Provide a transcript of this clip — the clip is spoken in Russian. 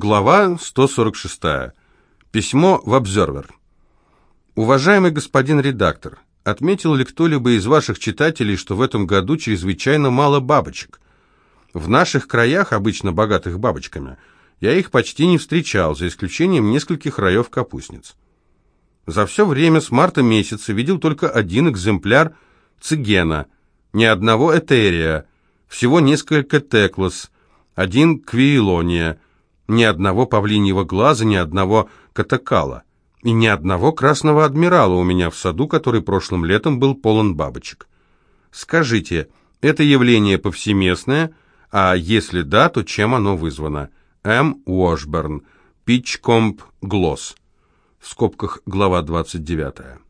Глава 146. Письмо в Обзервер. Уважаемый господин редактор, отметил ли кто-либо из ваших читателей, что в этом году чрезвычайно мало бабочек? В наших краях, обычно богатых бабочками, я их почти не встречал, за исключением нескольких раев капустниц. За все время с марта месяца видел только один экземпляр цигена, ни одного этерия, всего несколько теклос, один квиелония, ни одного павлиньего глаза, ни одного катакала и ни одного красного адмирала у меня в саду, который прошлым летом был полон бабочек. Скажите, это явление повсеместное, а если да, то чем оно вызвано? М. Уошберн, Питчкомп Глосс. В скобках глава 29.